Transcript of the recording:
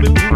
Boom, boom.